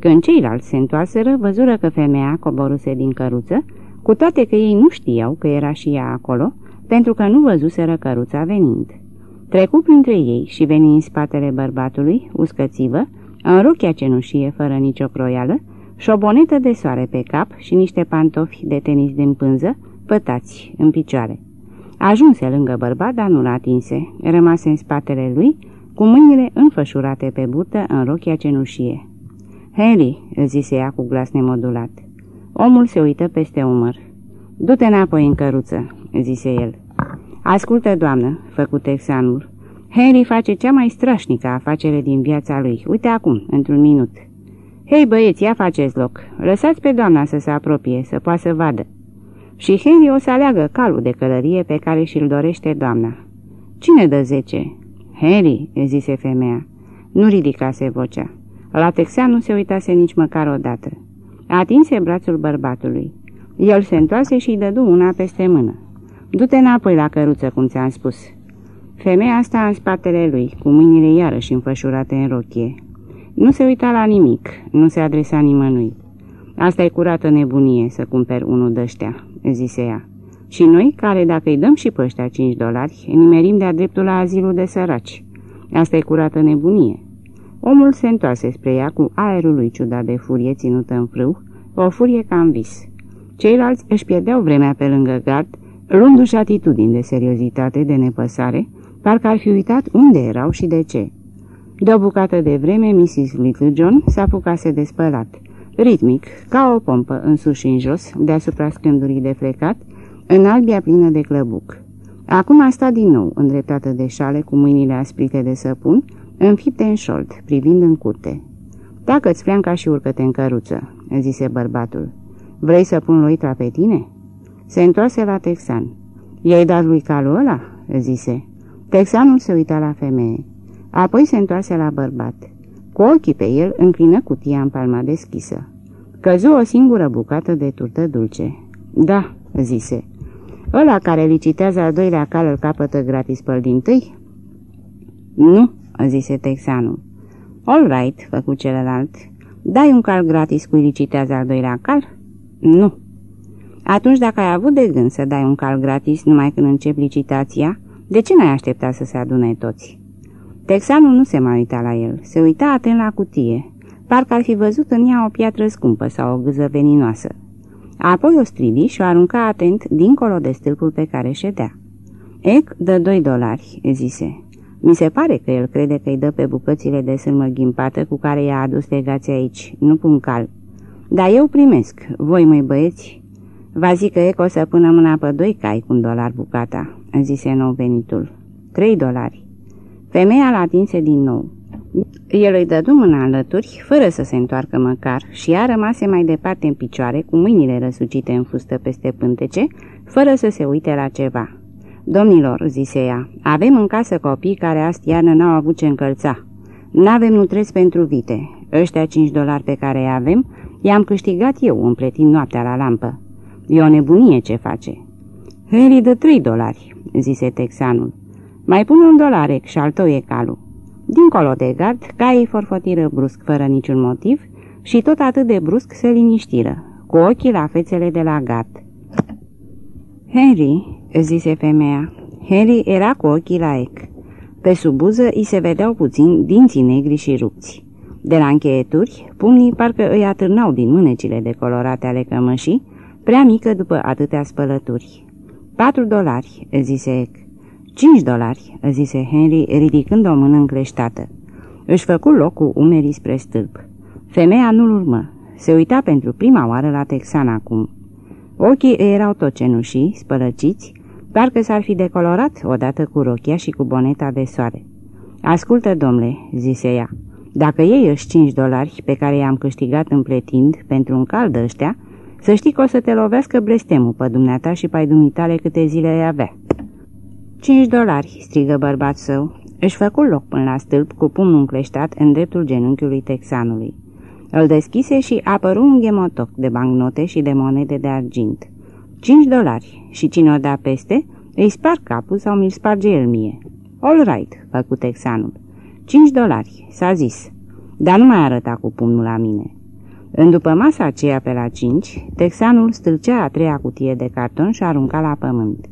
Când ceilalți se întoarseră, văzură că femeia coboruse din căruță, cu toate că ei nu știau că era și ea acolo, pentru că nu văzuseră căruța venind. Trecu printre ei și veni în spatele bărbatului, uscățivă, în rochia cenușie fără nicio croială, șobonetă de soare pe cap și niște pantofi de tenis din pânză, pătați în picioare. Ajunse lângă bărbat, dar nu-l atinse, rămase în spatele lui, cu mâinile înfășurate pe burtă în rochia cenușie. Henry, zise ea cu glas nemodulat. Omul se uită peste umăr. Du-te înapoi în căruță, zise el. Ascultă, doamnă, făcu texanul. Henry face cea mai strașnică afacere din viața lui. Uite acum, într-un minut. Hei, băieți, ia faceți loc. Lăsați pe doamna să se apropie, să poată să vadă. Și Henry o să aleagă calul de călărie pe care și-l dorește doamna. Cine dă zece? Henry, zise femeia. Nu ridicase vocea. La Texan nu se uitase nici măcar odată. Atinse brațul bărbatului. El se întoarse și-i dădu una peste mână. Du-te înapoi la căruță, cum ți-am spus." Femeia asta în spatele lui, cu mâinile iarăși înfășurate în rochie. Nu se uita la nimic, nu se adresa nimănui. Asta e curată nebunie să cumperi unul de ăștia, zise ea. Și noi, care dacă îi dăm și pe ăștia 5 dolari, nimerim de-a dreptul la azilul de săraci. Asta e curată nebunie. Omul se întoarse spre ea cu aerul lui ciudat de furie ținută în frâu, o furie ca în vis. Ceilalți își pierdeau vremea pe lângă gard, luându-și atitudini de seriozitate, de nepăsare, parcă ar fi uitat unde erau și de ce. De o bucată de vreme, Mrs. Little John s-apucase de spălat, ritmic, ca o pompă în sus și în jos, deasupra scândurii de frecat, în albia plină de clăbuc. Acum a stat din nou, îndreptată de șale, cu mâinile asprite de săpun, înfipte în șold, privind în curte. Dacă-ți fleanca și urcă-te în căruță," zise bărbatul. Vrei să pun loitra pe tine?" Se întoarse la Texan. I-ai dat lui calul ăla?" zise. Texanul se uita la femeie. Apoi se întoarse la bărbat. Cu ochii pe el înclină cutia în palma deschisă. Căzu o singură bucată de turtă dulce. Da," zise. Ăla care licitează al doilea cal îl capătă gratis pe din tâi?" Nu," zise texanul. All right," făcu celălalt. Dai un cal gratis cu licitează al doilea cal?" Nu." Atunci, dacă ai avut de gând să dai un cal gratis numai când încep licitația, de ce n-ai așteptat să se adune toți?" Texanul nu se mai uita la el, se uita atent la cutie, parcă ar fi văzut în ea o piatră scumpă sau o gâză veninoasă. Apoi o strivi și o arunca atent dincolo de stâlpul pe care ședea. Ec dă doi dolari, zise. Mi se pare că el crede că îi dă pe bucățile de sârmă ghimpată cu care i-a adus legații aici, nu pun cal. Dar eu primesc, voi măi băieți. Va zic că Ec o să pună mâna pe doi cai cu un dolar bucata, zise nou venitul. Trei dolari. Femeia l atinse din nou. El îi dădu mâna alături, fără să se întoarcă măcar, și ea rămase mai departe în picioare, cu mâinile răsucite în fustă peste pântece, fără să se uite la ceva. Domnilor, zise ea, avem în casă copii care azi iarnă n-au avut ce încălța. N-avem nutresc pentru vite. Ăștia cinci dolari pe care îi avem, i-am câștigat eu împletind noaptea la lampă. E o nebunie ce face. Heli dă trei dolari, zise texanul. Mai pun un dolar și al tău e calul. Dincolo de gard, caii forfotiră brusc, fără niciun motiv, și tot atât de brusc se liniștiră, cu ochii la fețele de la gard. Henry, zise femeia. Henry era cu ochii la ec. Pe sub buză îi se vedeau puțin dinții negri și rupți. De la încheieturi, pumnii parcă îi atârnau din mânecile decolorate ale cămășii, prea mică după atâtea spălături. Patru dolari, zise Ec. Cinci dolari, zise Henry, ridicând o mână încleștată. Își făcu loc cu umerii spre stâlp. Femeia nu-l urmă. Se uita pentru prima oară la Texan acum. Ochii erau tot cenușii, spălăciți, parcă s-ar fi decolorat odată cu rochia și cu boneta de soare. Ascultă, domnule," zise ea, dacă iei ăși cinci dolari pe care i-am câștigat împletind pentru un cal de ăștia, să știi că o să te lovească blestemul pe dumneata și pe dumitale câte zile ai avea." Cinci dolari," strigă bărbat său. Își făcu loc până la stâlp cu pumnul încleștat în dreptul genunchiului texanului. Îl deschise și apăru un ghemotoc de bancnote și de monede de argint. Cinci dolari și cine o da peste, îi sparg capul sau mi-l sparge el mie. All right, făcu texanul. Cinci dolari, s-a zis. Dar nu mai arăta cu pumnul la mine. În după masa aceea pe la cinci, texanul stâlcea a treia cutie de carton și arunca la pământ.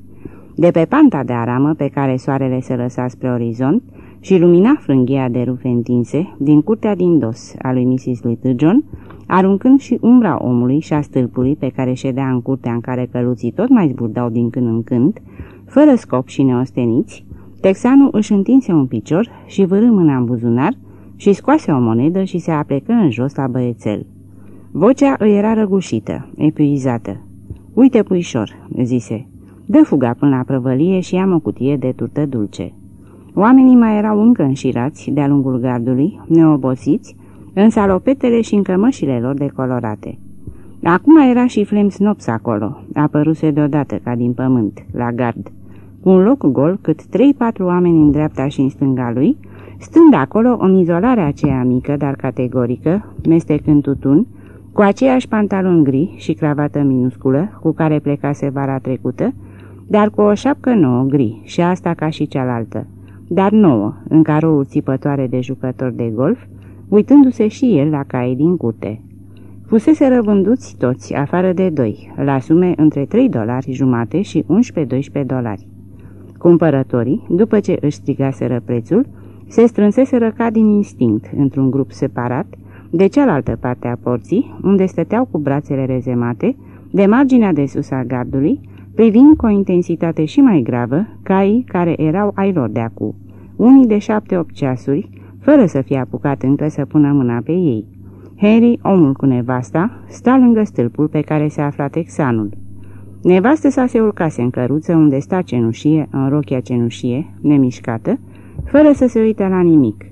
De pe panta de aramă pe care soarele se lăsa spre orizont și lumina frânghia de rufe întinse din curtea din dos a lui Mrs. Little John, aruncând și umbra omului și a stâlpului pe care ședea în curtea în care căluții tot mai zburdau din când în când, fără scop și neosteniți, texanul își întinse un picior și vârâ mâna în buzunar și scoase o monedă și se aplecă în jos la băiețel. Vocea îi era răgușită, epuizată. Uite, puișor," zise, dă fuga până la prăvălie și ia o cutie de turtă dulce." Oamenii mai erau încă înșirați de-a lungul gardului, neobosiți, în salopetele și în cămășile lor decolorate. Acum era și Flem Snops acolo, apăruse deodată ca din pământ, la gard, cu un loc gol cât trei-patru oameni în dreapta și în stânga lui, stând acolo în izolarea aceea mică, dar categorică, mestecând tutun, cu aceiași pantaloni gri și cravată minusculă cu care plecase vara trecută, dar cu o șapcă nouă gri și asta ca și cealaltă, dar nouă, în caroul țipătoare de jucător de golf, uitându-se și el la caii din curte. Fusese răvânduți toți, afară de doi, la sume între 3 dolari jumate și 11-12 dolari. Cumpărătorii, după ce își strigaseră prețul, se strânseseră ca din instinct într-un grup separat, de cealaltă parte a porții, unde stăteau cu brațele rezemate, de marginea de sus a gardului, privind cu o intensitate și mai gravă caii care erau ai lor de acu, unii de șapte-opt ceasuri, fără să fie apucat încă să pună mâna pe ei. Harry, omul cu nevasta, sta lângă stâlpul pe care se afla texanul. Nevastă sa se urcase în căruță unde sta cenușie, în rochia cenușie, nemișcată, fără să se uite la nimic.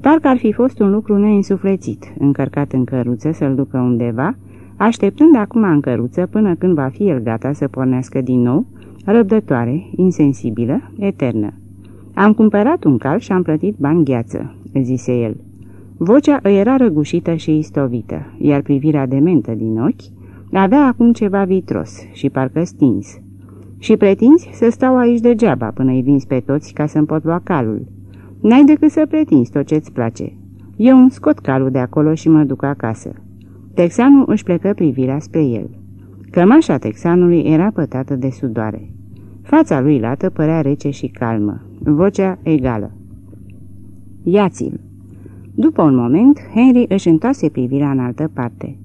Parcă ar fi fost un lucru neînsuflețit, încărcat în căruță să-l ducă undeva, așteptând acum în căruță până când va fi el gata să pornească din nou, răbdătoare, insensibilă, eternă. Am cumpărat un cal și am plătit bani gheață, zise el. Vocea îi era răgușită și istovită, iar privirea dementă din ochi avea acum ceva vitros și parcă stins. Și pretinzi să stau aici degeaba până îi vinzi pe toți ca să-mi pot lua calul. N-ai decât să pretinzi tot ce-ți place. Eu îmi scot calul de acolo și mă duc acasă. Texanul își plecă privirea spre el. Cămașa texanului era pătată de sudoare. Fața lui lată părea rece și calmă, vocea egală. Iați-l! După un moment, Henry își întoarse privirea în altă parte.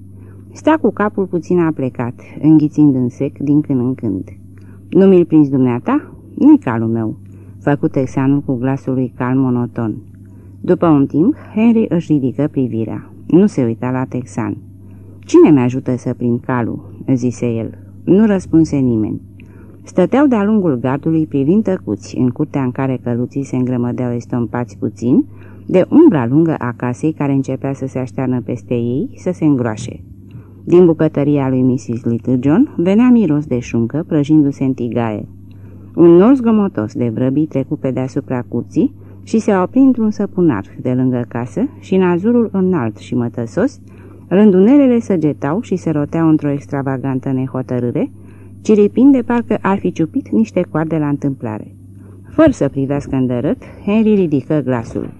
Sta cu capul puțin aplecat, înghițind în sec din când în când. Nu mi-l prins dumneata? Nu-i calul meu," făcut texanul cu glasul lui calm monoton. După un timp, Henry își ridică privirea. Nu se uita la texan. Cine mi-ajută să prind calul?" zise el. Nu răspunse nimeni. Stăteau de-a lungul gardului privind tăcuți în curtea în care căluții se îngrămădeau estompați puțin, de umbra lungă a casei care începea să se aștearnă peste ei, să se îngroașe. Din bucătăria lui Mrs. Little John venea miros de șuncă prăjindu-se în tigaie. Un nor zgomotos de vrăbii trecu pe deasupra curții și se opri într-un săpunar de lângă casă și în azurul înalt și mătăsos, rândunelele săgetau și se roteau într-o extravagantă nehotărâre, ciripind de parcă ar fi ciupit niște coarde la întâmplare. Fără să privească îndărât, Henry ridică glasul.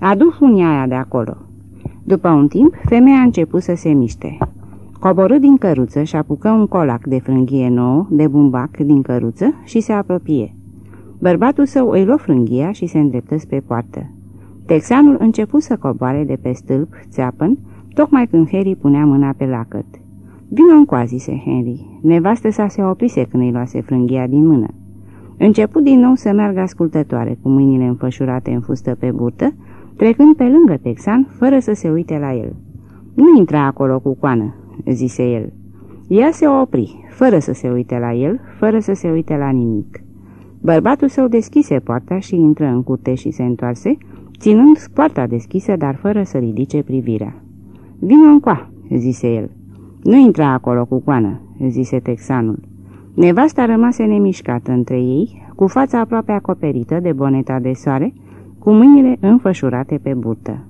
Adu funia aia de acolo. După un timp, femeia a început să se miște. Coborâ din căruță și apucă un colac de frânghie nouă, de bumbac din căruță și se apropie. Bărbatul său îi luă frânghia și se îndreptă spre poartă. Texanul începu să coboare de pe stâlp, țeapăn, tocmai când Harry punea mâna pe lacăt. Vino încoa, zise Henry. Nevastă sa se oprise când îi luase frânghia din mână. Început din nou să meargă ascultătoare, cu mâinile înfășurate în fustă pe burtă, trecând pe lângă Texan, fără să se uite la el. Nu intra acolo cu coană, zise el. Ea se opri, fără să se uite la el, fără să se uite la nimic. Bărbatul său deschise poarta și intră în curte și se întoarse, ținând poarta deschisă, dar fără să ridice privirea. Vino încoa, zise el. Nu intra acolo cu coană, zise texanul. Nevasta rămase nemișcată între ei, cu fața aproape acoperită de boneta de soare, cu mâinile înfășurate pe burtă.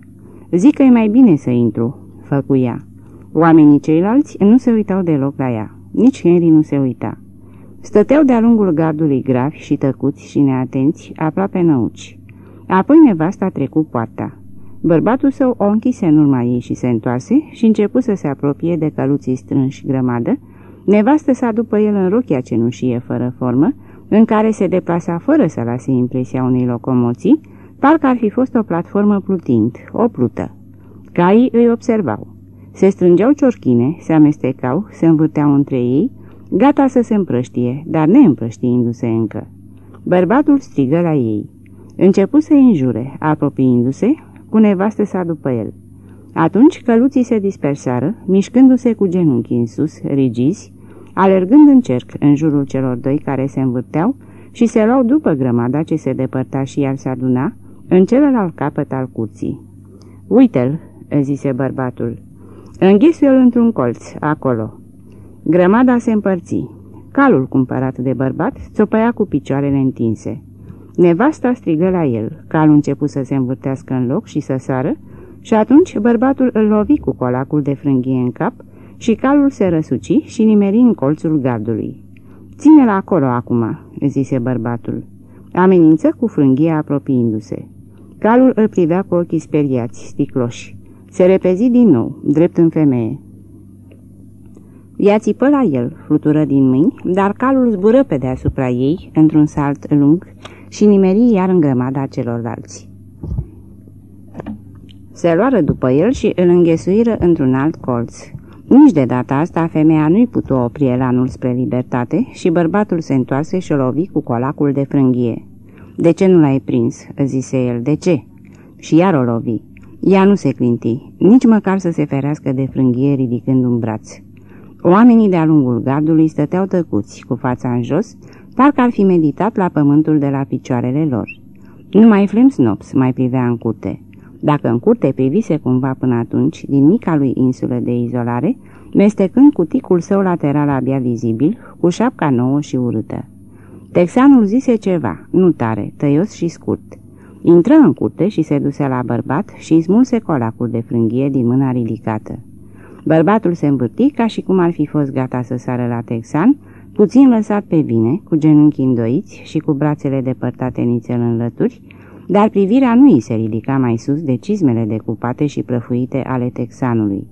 Zic că e mai bine să intru, făcuia. Oamenii ceilalți nu se uitau deloc la ea. Nici Henry nu se uita. Stăteau de-a lungul gardului gravi și tăcuți și neatenți, aproape năuci. Apoi nevasta a trecut poarta. Bărbatul său o închise în urma ei și se întoarse și începu să se apropie de căluții strânși grămadă, nevastă sa după el în rochia cenușie fără formă, în care se deplasa fără să lase impresia unei locomoții, parcă ar fi fost o platformă plutind, o plută. Caii îi observau. Se strângeau ciorchine, se amestecau, se învârteau între ei, gata să se împrăștie, dar neîmprăștiindu-se încă. Bărbatul strigă la ei. Începu să înjure, apropiindu-se, cu nevastă sa după el. Atunci căluții se dispersară, mișcându-se cu genunchii în sus, rigizi, alergând în cerc în jurul celor doi care se învârteau și se luau după grămada ce se depărta și iar se aduna în celălalt capăt al curții. Uite-l, zise bărbatul. Înghesuie-l într-un colț, acolo. Grămada se împărți. Calul cumpărat de bărbat țopăia cu picioarele întinse. Nevasta strigă la el, calul început să se învârtească în loc și să sară, și atunci bărbatul îl lovi cu colacul de frânghie în cap și calul se răsuci și nimeri în colțul gardului. Ține-l acolo acum," zise bărbatul. Amenință cu frânghie apropiindu-se. Calul îl privea cu ochii speriați, sticloși. Se repezi din nou, drept în femeie. Ea țipă la el, flutură din mâini, dar calul zbură pe deasupra ei, într-un salt lung, și nimeri iar în grămada celorlalți. Se luară după el și îl înghesuiră într-un alt colț. Nici de data asta femeia nu-i putu opri elanul spre libertate și bărbatul se întoarse și o lovi cu colacul de frânghie. De ce nu l-ai prins?" zise el. De ce?" Și iar o lovi. Ea nu se clinti, nici măcar să se ferească de frânghie ridicând un braț. Oamenii de-a lungul gardului stăteau tăcuți, cu fața în jos, parcă ar fi meditat la pământul de la picioarele lor. Numai Flem Snops mai privea în curte. Dacă în curte privise cumva până atunci, din mica lui insulă de izolare, mestecând cu ticul său lateral abia vizibil, cu șapca nouă și urâtă. Texanul zise ceva, nu tare, tăios și scurt. Intră în curte și se duse la bărbat și îi smulse colacul de frânghie din mâna ridicată. Bărbatul se învârti ca și cum ar fi fost gata să sară la Texan, puțin lăsat pe bine, cu genunchii îndoiți și cu brațele depărtate nițel în lături, dar privirea nu îi se ridica mai sus de cizmele decupate și prăfuite ale texanului.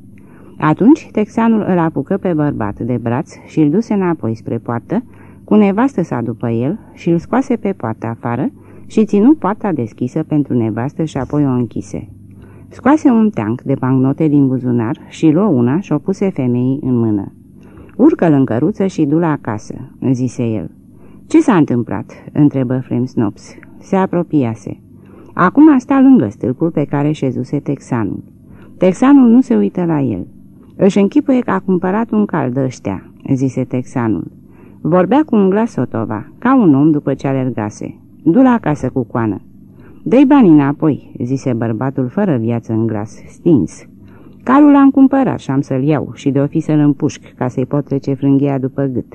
Atunci texanul îl apucă pe bărbat de braț și îl duse înapoi spre poartă, cu nevastă sa după el și îl scoase pe poartă afară și ținu poarta deschisă pentru nevastă și apoi o închise. Scoase un teanc de bancnote din buzunar și luă una și o puse femeii în mână. Urcă-l în căruță și du-l acasă," zise el. Ce s-a întâmplat?" întrebă Frem Snops. Se apropiase. Acum sta lângă stâlpul pe care șezuse texanul. Texanul nu se uită la el. Își închipuie că a cumpărat un cal de ăștia, zise texanul. Vorbea cu un glas sotova, ca un om după ce alergase. Du-l acasă cu coană. Dă-i banii înapoi, zise bărbatul fără viață în glas, stins. Calul l-am cumpărat și am să-l iau și de-o fi să-l împușc ca să-i pot trece frânghia după gât.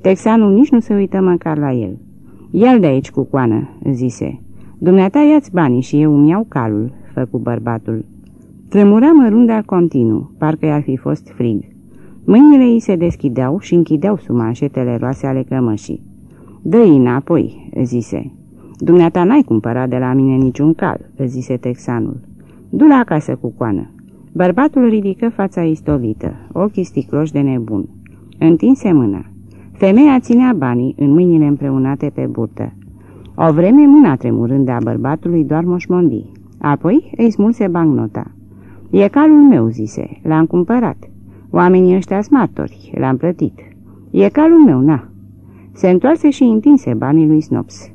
Texanul nici nu se uită măcar la el. Ia-l de aici cu coană, zise. Dumneata ia-ți banii și eu îmi iau calul, făcu bărbatul. Tremura mărundea continuu, parcă i-ar fi fost frig. Mâinile ei se deschideau și închideau sub manșetele roase ale cămășii. Dă-i înapoi, zise. Dumneata n-ai cumpărat de la mine niciun cal, zise texanul. Du-l acasă cu coană. Bărbatul ridică fața istovită, ochii sticloși de nebun. Întinse mâna. Femeia ținea banii în mâinile împreunate pe burtă. O vreme mâna tremurând de a bărbatului doar moșmondi. Apoi îi smulse bancnota. E calul meu, zise, l-am cumpărat. Oamenii ăștia martori, l-am plătit. E calul meu, na. Se întoarse și întinse banii lui Snops.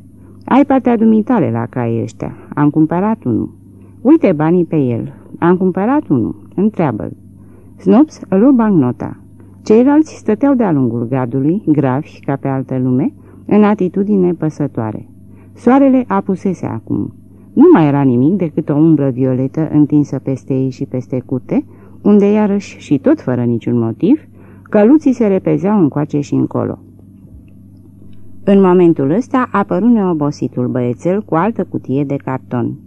Ai partea dumitale la cai ăștia. Am cumpărat unul. Uite banii pe el. Am cumpărat unul. Întreabă-l. Snops îl luă bancnota. Ceilalți stăteau de-a lungul gardului, gravi ca pe altă lume, în atitudine păsătoare. Soarele apusese acum. Nu mai era nimic decât o umbră violetă întinsă peste ei și peste curte, unde iarăși și tot fără niciun motiv, căluții se repezeau încoace și încolo. În momentul ăsta apăru neobositul băiețel cu altă cutie de carton.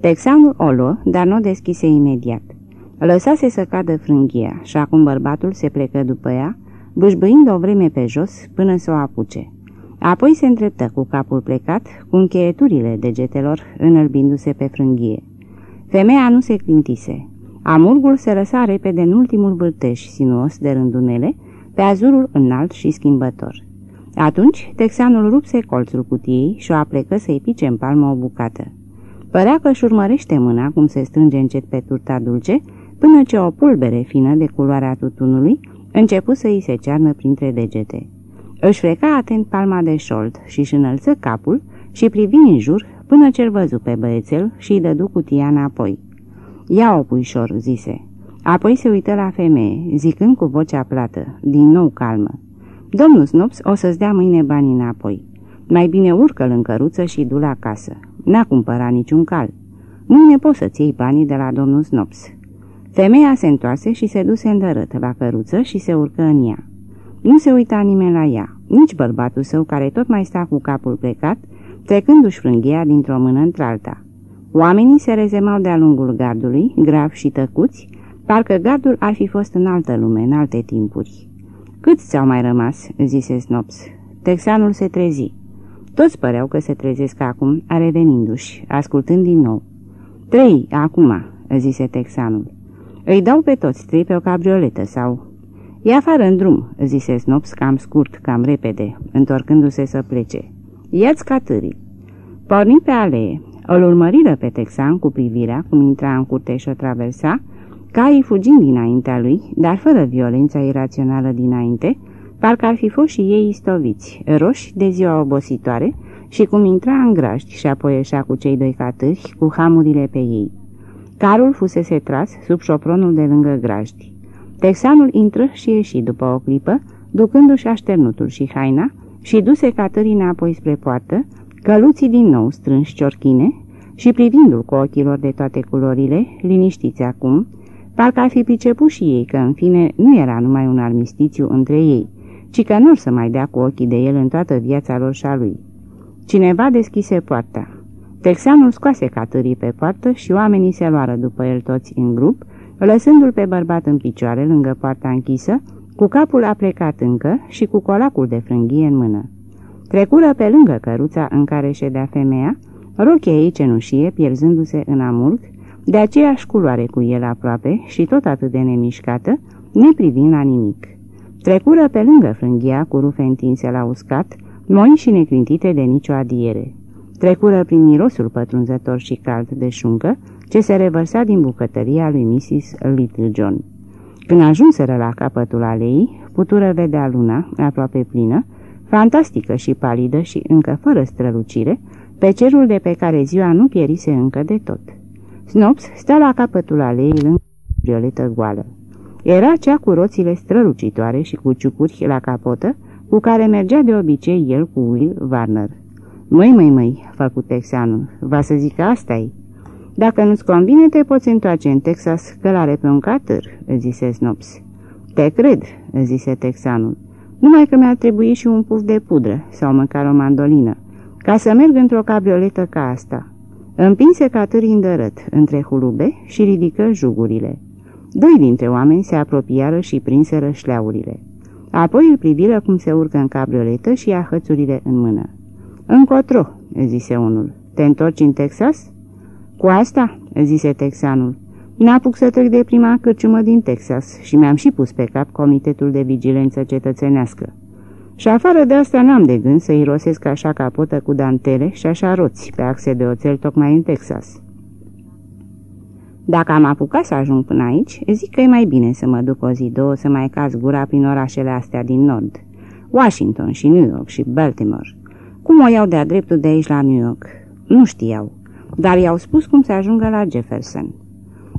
Texanul o luă, dar nu o deschise imediat. Lăsase să cadă frânghia și acum bărbatul se plecă după ea, bâșbâind o vreme pe jos până să o apuce. Apoi se îndreptă cu capul plecat, cu încheieturile degetelor înălbindu-se pe frânghie. Femeia nu se clintise. Amurgul se lăsa repede în ultimul vârtej sinuos de rândunele, pe azurul înalt și schimbător. Atunci, texanul rupse colțul cutiei și o aplecă să-i pice în palmă o bucată. Părea că își urmărește mâna cum se strânge încet pe turta dulce, până ce o pulbere fină de culoarea tutunului începu să îi se cearnă printre degete. Își freca atent palma de șold și își înălță capul și privi în jur până ce-l văzu pe băiețel și îi dădu cutia înapoi. Ia-o, puișor," zise. Apoi se uită la femeie, zicând cu vocea plată, din nou calmă. Domnul Snops o să-ți dea mâine banii înapoi. Mai bine urcă-l în căruță și du la casă. N-a cumpărat niciun cal. Mâine poți să-ți iei banii de la domnul Snops. Femeia se întoarse și se duse îndărât la căruță și se urcă în ea. Nu se uita nimeni la ea, nici bărbatul său care tot mai sta cu capul plecat, trecându-și frânghia dintr-o mână într-alta. Oamenii se rezemau de-a lungul gardului, grav și tăcuți, parcă gardul ar fi fost în altă lume, în alte timpuri. Câți ți-au mai rămas?" zise Snops. Texanul se trezi. Toți păreau că se trezesc acum, revenindu-și, ascultând din nou. Trei, acum," zise Texanul. Îi dau pe toți trei pe o cabrioletă sau... E afară în drum, zise Snops cam scurt, cam repede, întorcându-se să plece. Ia-ți catârii. Pornim pe alee, îl urmăriră pe Texan cu privirea, cum intra în curte și o traversa, caii fugind dinaintea lui, dar fără violența irațională dinainte, parcă ar fi fost și ei istoviți, roși de ziua obositoare, și cum intra în graști și apoi ieșea cu cei doi catâri, cu hamurile pe ei. Carul fusese tras sub șopronul de lângă grajdi. Texanul intră și ieși după o clipă, ducându-și așternutul și haina, și duse catării înapoi spre poartă, căluții din nou strânși ciorchine și privindu-l cu ochilor de toate culorile, liniștiți acum, parcă ar fi priceput și ei că în fine nu era numai un armistițiu între ei, ci că nu să mai dea cu ochii de el în toată viața lor și a lui. Cineva deschise poarta. Texanul scoase catârii pe poartă și oamenii se luară după el toți în grup, lăsându-l pe bărbat în picioare lângă poarta închisă, cu capul aplecat încă și cu colacul de frânghie în mână. Trecură pe lângă căruța în care ședea femeia, rochia ei cenușie pierzându-se în amurg, de aceeași culoare cu el aproape și tot atât de nemișcată, neprivind la nimic. Trecură pe lângă frânghia cu rufe întinse la uscat, moi și neclintite de nicio adiere. Trecură prin mirosul pătrunzător și cald de șuncă, ce se revărsa din bucătăria lui Mrs. Little John. Când ajunseră la capătul aleii, putură vedea luna, aproape plină, fantastică și palidă și încă fără strălucire, pe cerul de pe care ziua nu pierise încă de tot. Snops stă la capătul aleii lângă violetă goală. Era cea cu roțile strălucitoare și cu ciucuri la capotă, cu care mergea de obicei el cu Will Warner. Măi, măi, măi, făcut texanul, va să zic asta -i. Dacă nu-ți convine, te poți întoarce în Texas, călare pe un catâr, zise Snops. Te cred, zise texanul, numai că mi-ar trebui și un puf de pudră sau măcar o mandolină, ca să merg într-o cabrioletă ca asta. Împinse catârii îndărât între hulube și ridică jugurile. Doi dintre oameni se apropiară și prinseră șleaurile. Apoi îl priviră cum se urcă în cabrioletă și ia hățurile în mână. Încotro, zise unul. Te întorci în Texas?" Cu asta?" zise texanul. N-apuc să trec de prima cârciumă din Texas și mi-am și pus pe cap Comitetul de Vigilență Cetățenească. Și afară de asta n-am de gând să irosesc așa capotă cu dantele și așa roți pe axe de oțel tocmai în Texas. Dacă am apucat să ajung până aici, zic că e mai bine să mă duc o zi, două, să mai caz gura prin orașele astea din nord. Washington și New York și Baltimore. Cum o iau de-a dreptul de aici la New York? Nu știau, dar i-au spus cum să ajungă la Jefferson.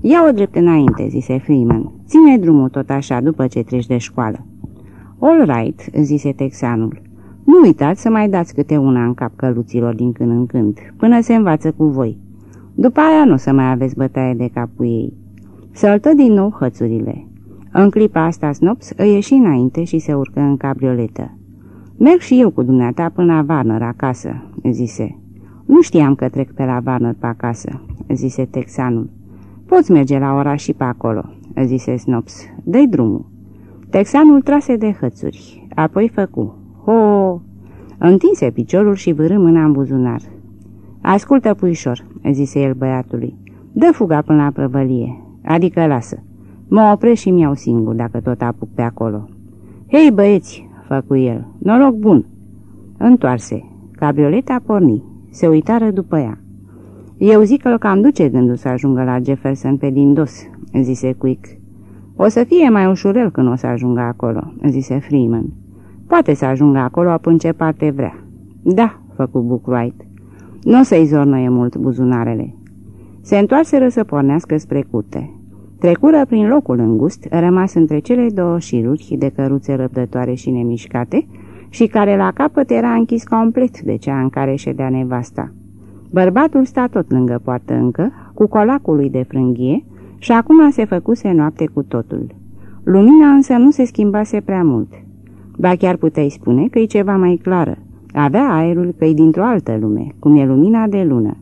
Ia-o drept înainte, zise Freeman. Ține drumul tot așa după ce treci de școală. All right, zise texanul. Nu uitați să mai dați câte una în cap căluților din când în când, până se învață cu voi. După aia nu o să mai aveți bătaie de cap cu ei. Săltă din nou hățurile. În clipa asta Snops îi ieși înainte și se urcă în cabrioletă. Merg și eu cu dumneata până la Warner acasă, zise. Nu știam că trec pe la Warner pe acasă, zise texanul. Poți merge la oraș și pe acolo, zise Snops. Dă-i drumul. Texanul trase de hățuri, apoi făcu. Ho! Întinse piciorul și vârâ mâna în buzunar. Ascultă, puișor, zise el băiatului. Dă fuga până la prăvălie, adică lasă. Mă opresc și mi-au singur dacă tot apuc pe acolo. Hei băieți, făcu el, noroc bun. Întoarse. Cabrioleta porni. Se uitară după ea. Eu zic că cam duce gândul să ajungă la Jefferson pe din dos, zise Quick. O să fie mai ușurel când o să ajungă acolo, zise Freeman. Poate să ajungă acolo până ce parte vrea. Da, făcu Bookwright. Nu o să-i zornăie mult buzunarele. Se întoarseră să pornească spre curte. Trecură prin locul îngust, rămas între cele două șiruri de căruțe răbdătoare și nemișcate și care la capăt era închis complet de cea în care ședea nevasta. Bărbatul sta tot lângă poartă încă, cu colacul lui de frânghie și acum se făcuse noapte cu totul. Lumina însă nu se schimbase prea mult. Ba chiar puteai spune că e ceva mai clară. Avea aerul că e dintr-o altă lume, cum e lumina de lună.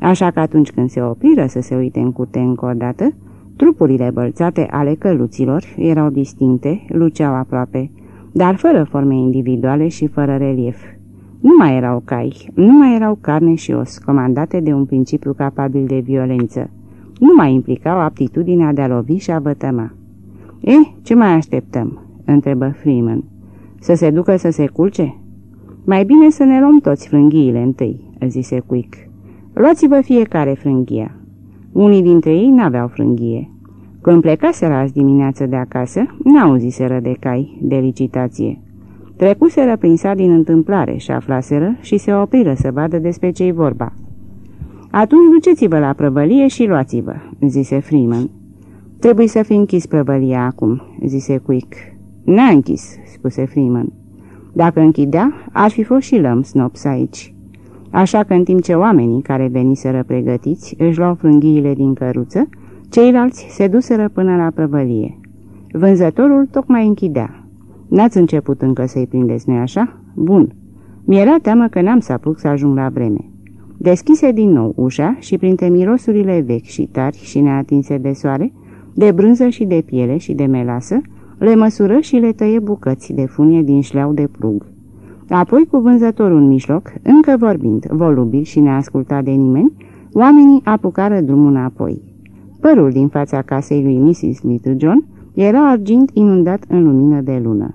Așa că atunci când se opriră să se uite în curte încă o dată, trupurile bălțate ale căluților erau distincte, luceau aproape, dar fără forme individuale și fără relief. Nu mai erau cai, nu mai erau carne și os, comandate de un principiu capabil de violență. Nu mai implicau aptitudinea de a lovi și a vătăma. Eh, ce mai așteptăm?" întrebă Freeman. Să se ducă să se culce?" Mai bine să ne luăm toți frânghiile întâi," zise Quick. Luați-vă fiecare frânghia." Unii dintre ei n-aveau frânghie. Când plecaseră azi dimineață de acasă, n-auziseră de cai, de licitație. Trecuseră prin sat din întâmplare și aflaseră și se opriră să vadă despre ce-i vorba. Atunci duceți-vă la prăvălie și luați-vă," zise Freeman. Trebuie să fi închis prăvălia acum," zise Quick. N-a închis," spuse Freeman. Dacă închidea, ar fi fost și lăm snops aici." Așa că în timp ce oamenii care veniseră pregătiți își luau frânghiile din căruță, ceilalți se duseră până la prăvălie. Vânzătorul tocmai închidea. N-ați început încă să-i prindeți, nu așa? Bun. Mi-era teamă că n-am să apuc să ajung la vreme. Deschise din nou ușa și printre mirosurile vechi și tari și neatinse de soare, de brânză și de piele și de melasă, le măsură și le tăie bucăți de funie din șleau de plug. Apoi, cu vânzătorul în mijloc, încă vorbind, volubil și neascultat de nimeni, oamenii apucară drumul înapoi. Părul din fața casei lui Mrs. Little John era argint inundat în lumină de lună.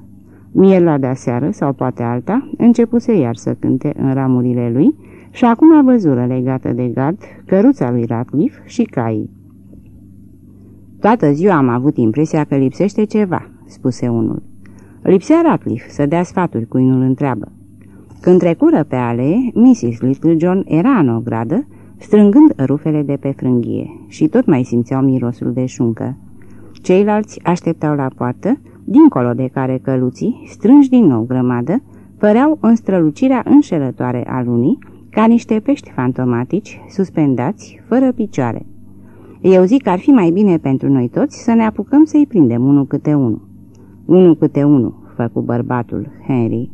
Mierla de seară, sau poate alta, începuse iar să cânte în ramurile lui și acum a văzură legată de gard căruța lui Ratcliffe și caii. Toată ziua am avut impresia că lipsește ceva, spuse unul. Lipsea Ratcliffe să dea sfaturi cu nu întreabă. Când trecură pe alee, Mrs. Little John era în o gradă, strângând rufele de pe frânghie și tot mai simțeau mirosul de șuncă. Ceilalți așteptau la poartă, dincolo de care căluții, strânși din nou grămadă, păreau în strălucirea înșelătoare a lunii, ca niște pești fantomatici, suspendați, fără picioare. Eu zic că ar fi mai bine pentru noi toți să ne apucăm să-i prindem unul câte unul. Unul câte unul, făcu bărbatul, Henry.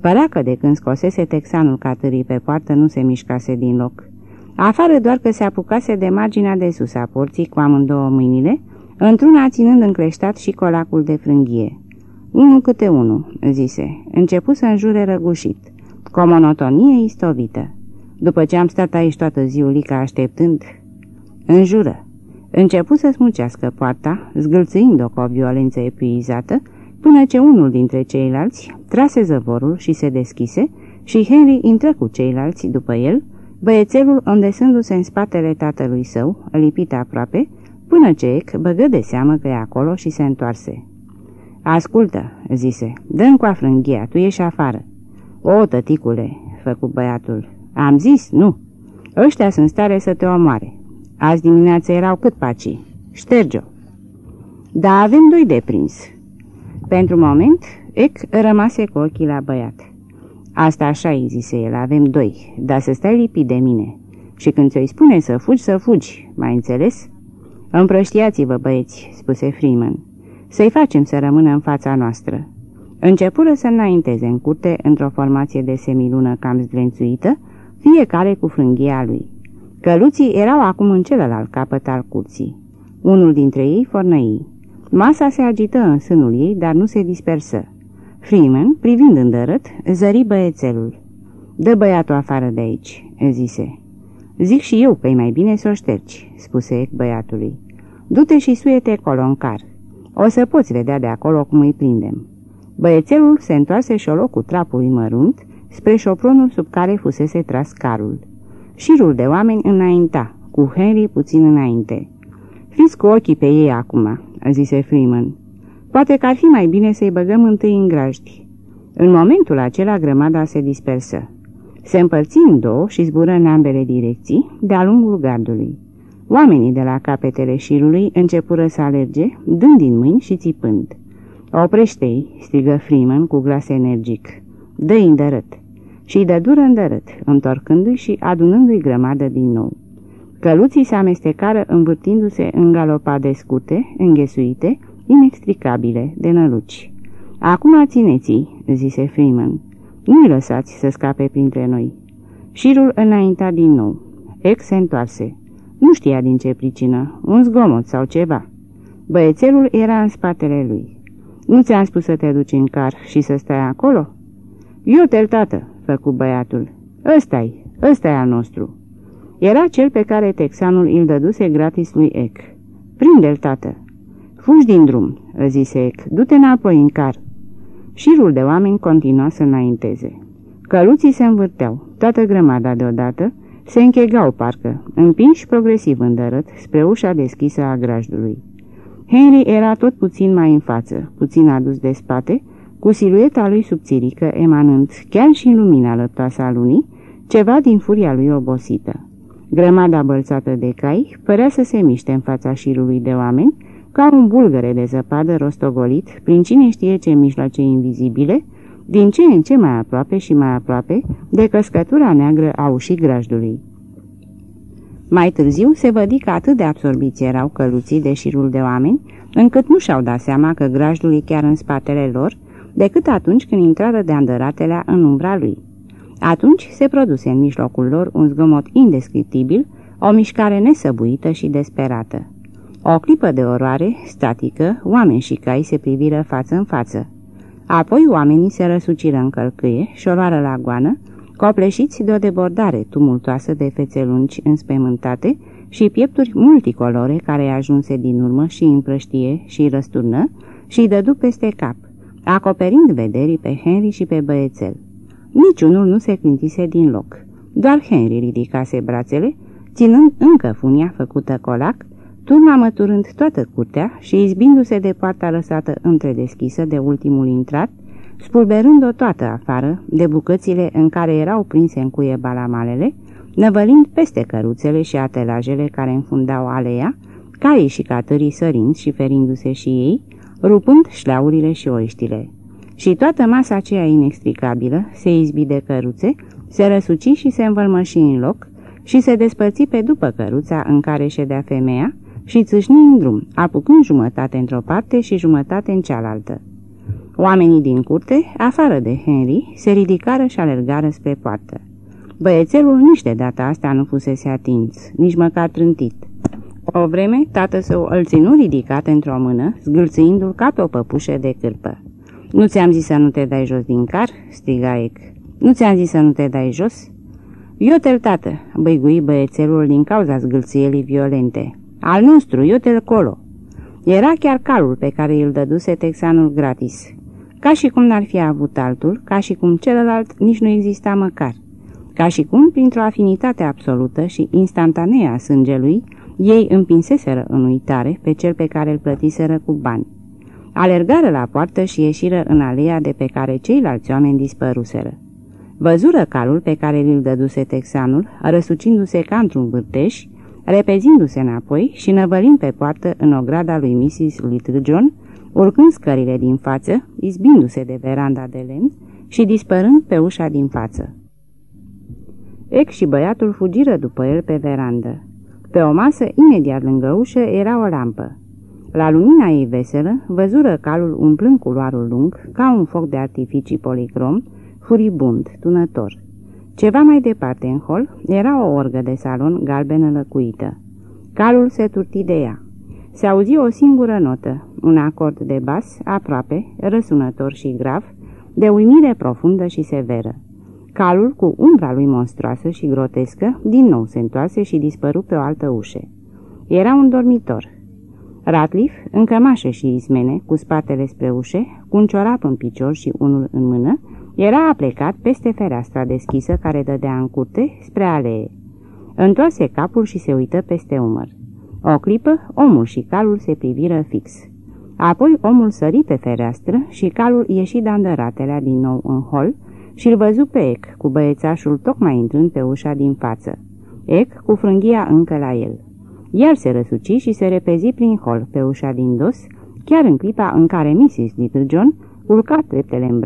Părea că de când scosese texanul catării pe poartă nu se mișcase din loc. Afară doar că se apucase de marginea de sus a porții cu amândouă mâinile, într-una ținând încleștat și colacul de frânghie. Unul câte unul, zise, începu să înjure răgușit, cu o monotonie istovită. După ce am stat aici toată ziulica așteptând, înjură. Începu să smucească poarta, zgâlțâind-o cu o violență epuizată, până ce unul dintre ceilalți trase zăvorul și se deschise și Henry intră cu ceilalți după el, băiețelul îndesându-se în spatele tatălui său, lipit aproape, până ce Ec băgă de seamă că e acolo și se întoarse. Ascultă," zise, dă-mi cu frânghia, tu ieși afară." O, tăticule," făcu băiatul, am zis, nu. Ăștia sunt stare să te omoare. Azi dimineața erau cât paci. Șterge-o." Da, avem doi de prins." Pentru moment, Ec rămase cu ochii la băiat. Asta așa îi zise el, avem doi, dar să stai lipit de mine. Și când ți-o spune să fugi, să fugi, mai înțeles?" Împrăștiați-vă, băieți," spuse Freeman. Să-i facem să rămână în fața noastră." Începură să înainteze în curte într-o formație de semilună cam zdrențuită, fiecare cu frânghia lui. Căluții erau acum în celălalt capăt al curții. Unul dintre ei fornăi. Masa se agită în sânul ei, dar nu se dispersă. Freeman, privind îndărât, zări băiețelul. Dă băiatul afară de aici," zise. Zic și eu că e mai bine să o ștergi, spuse Ec băiatului. Du-te și suiete acolo în car. O să poți vedea de acolo cum îi prindem. Băiețelul se întoarse și o loc cu trapului mărunt spre șopronul sub care fusese tras carul. Șirul de oameni înainta, cu Henry puțin înainte. Fiți cu ochii pe ei acum, zise Freeman. Poate că ar fi mai bine să-i băgăm întâi în grajdi. În momentul acela grămada se dispersă. Se împărți în două și zbură în ambele direcții, de-a lungul gardului. Oamenii de la capetele șirului începură să alerge, dând din mâini și țipând. Oprește-i, strigă Freeman cu glas energic. Dă-i îndărât. Și dă dură îndărât, întorcându-i și adunându-i grămadă din nou. Căluții se amestecară învârtindu-se în galopade scurte, înghesuite, inextricabile, de năluci. Acum țineți zise Freeman. Nu-i lăsați să scape printre noi. Șirul înainta din nou. Ex se întoarse. Nu știa din ce pricină, un zgomot sau ceva. Băiețelul era în spatele lui. Nu ți-am spus să te duci în car și să stai acolo?" Eu te tată," făcu băiatul. Ăsta-i, ăsta e al nostru." Era cel pe care texanul îl dăduse gratis lui Eck. Prinde-l, tată." Fugi din drum," zise Eck. Du-te înapoi în car." Șirul de oameni continua să înainteze. Căluții se învârteau, toată grămada deodată, se închegau parcă, împinși progresiv îndărât spre ușa deschisă a grajdului. Henry era tot puțin mai în față, puțin adus de spate, cu silueta lui subțirică emanând, chiar și în lumina lăptoasă a lunii, ceva din furia lui obosită. Grămada bălțată de cai părea să se miște în fața șirului de oameni, ca un bulgăre de zăpadă rostogolit, prin cine știe ce mijloace invizibile, din ce în ce mai aproape și mai aproape de căscătura neagră a ușii grajdului. Mai târziu se vădi că atât de absorbiți erau căluții de șirul de oameni, încât nu și-au dat seama că grajdul e chiar în spatele lor, decât atunci când intrară de andăratelea în umbra lui. Atunci se produse în mijlocul lor un zgomot indescriptibil, o mișcare nesăbuită și desperată. O clipă de oroare, statică, oameni și cai se priviră față în față. Apoi oamenii se răsuciră în călcâie și o luară la goană, copleșiți de o debordare tumultoasă de fețe lungi înspăimântate și piepturi multicolore care ajunse din urmă și împrăștie și răsturnă și îi dădu peste cap, acoperind vederii pe Henry și pe băiețel. Niciunul nu se clintise din loc. Doar Henry ridicase brațele, ținând încă funia făcută colac, turma măturând toată curtea și izbindu-se de poarta lăsată întredeschisă de ultimul intrat, spulberând-o toată afară de bucățile în care erau prinse în cuie balamalele, năvălind peste căruțele și atelajele care înfundau aleea, caii și catării sărind și ferindu-se și ei, rupând șleaurile și oiștile. Și toată masa aceea inextricabilă se izbi de căruțe, se răsuci și se învălmăși în loc și se despărți pe după căruța în care ședea femeia și țâșni în drum, apucând jumătate într-o parte și jumătate în cealaltă. Oamenii din curte, afară de Henry, se ridicară și alergară spre poartă. Băiețelul nici de data asta nu fusese atins, nici măcar trântit. O vreme, tată său îl ținu ridicat într-o mână, zgâlțâindu-l ca pe o păpușă de cârpă. Nu ți-am zis să nu te dai jos din car?" striga Ec. Nu ți-am zis să nu te dai jos?" Eu te tată," băigui băiețelul din cauza zgâlțielii violente. Al nostru, eu te colo." Era chiar calul pe care îl dăduse texanul gratis. Ca și cum n-ar fi avut altul, ca și cum celălalt nici nu exista măcar. Ca și cum, printr-o afinitate absolută și instantanee a sângelui, ei împinseseră în uitare pe cel pe care îl plătiseră cu bani. Alergară la poartă și ieșiră în aleea de pe care ceilalți oameni dispăruseră. Văzură calul pe care îl dăduse texanul, răsucindu-se ca într-un vârteș, repezindu-se înapoi și năvălind pe poartă în ograda lui Mrs. Little John, urcând scările din față, izbindu-se de veranda de lemn și dispărând pe ușa din față. Ec și băiatul fugiră după el pe verandă. Pe o masă, imediat lângă ușă, era o lampă. La lumina ei veselă, văzură calul umplând culoarul lung, ca un foc de artificii policrom, furibund, tunător. Ceva mai departe, în hol, era o orgă de salon galbenă lăcuită. Calul se turti de ea. Se auzi o singură notă, un acord de bas, aproape, răsunător și grav, de uimire profundă și severă. Calul, cu umbra lui monstruoasă și grotescă, din nou se întoarse și dispăru pe o altă ușă. Era un dormitor. Ratliff, în cămașă și izmene, cu spatele spre ușe, cu un ciorap în picior și unul în mână, era aplecat peste fereastra deschisă care dădea în curte spre alee. Întoase capul și se uită peste umăr. O clipă, omul și calul se priviră fix. Apoi omul sări pe fereastră și calul ieși dandăratelea din nou în hol și îl văzu pe Ec, cu băiețașul tocmai intrând pe ușa din față. Ec cu frânghia încă la el. El se răsuci și se repezi prin hol pe ușa din dos, chiar în clipa în care Mrs. Little John urca treptele în